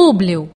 Públio